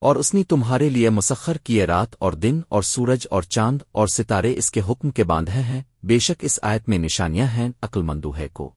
اور اس نے تمہارے لیے مسخر کیے رات اور دن اور سورج اور چاند اور ستارے اس کے حکم کے باندھے ہیں، بے شک اس آیت میں نشانیاں ہیں عقل مندو ہے کو۔